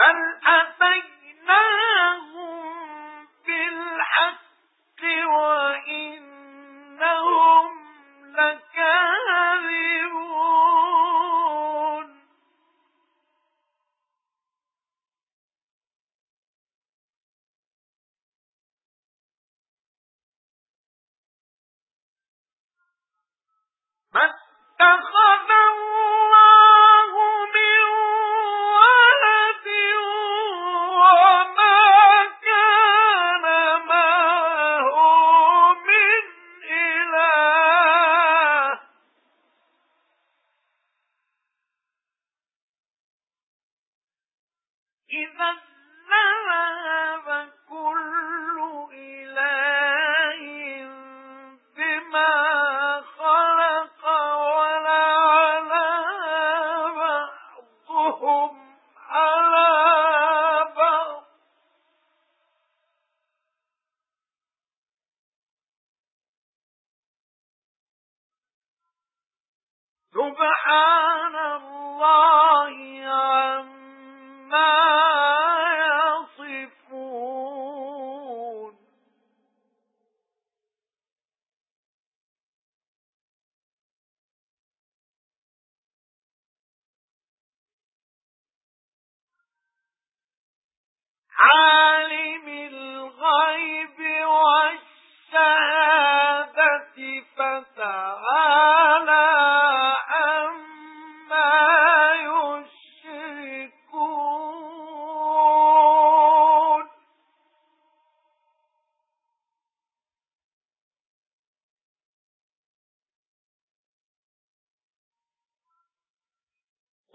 بل أتيناهم بالحق وإنهم لكاذبون ما اتخذ إذا كل إله بما خلق بعضهم سبحان الله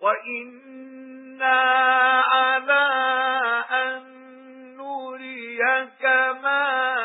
وَإِنَّا عَلَى أَن نُّرِيَكَ مَا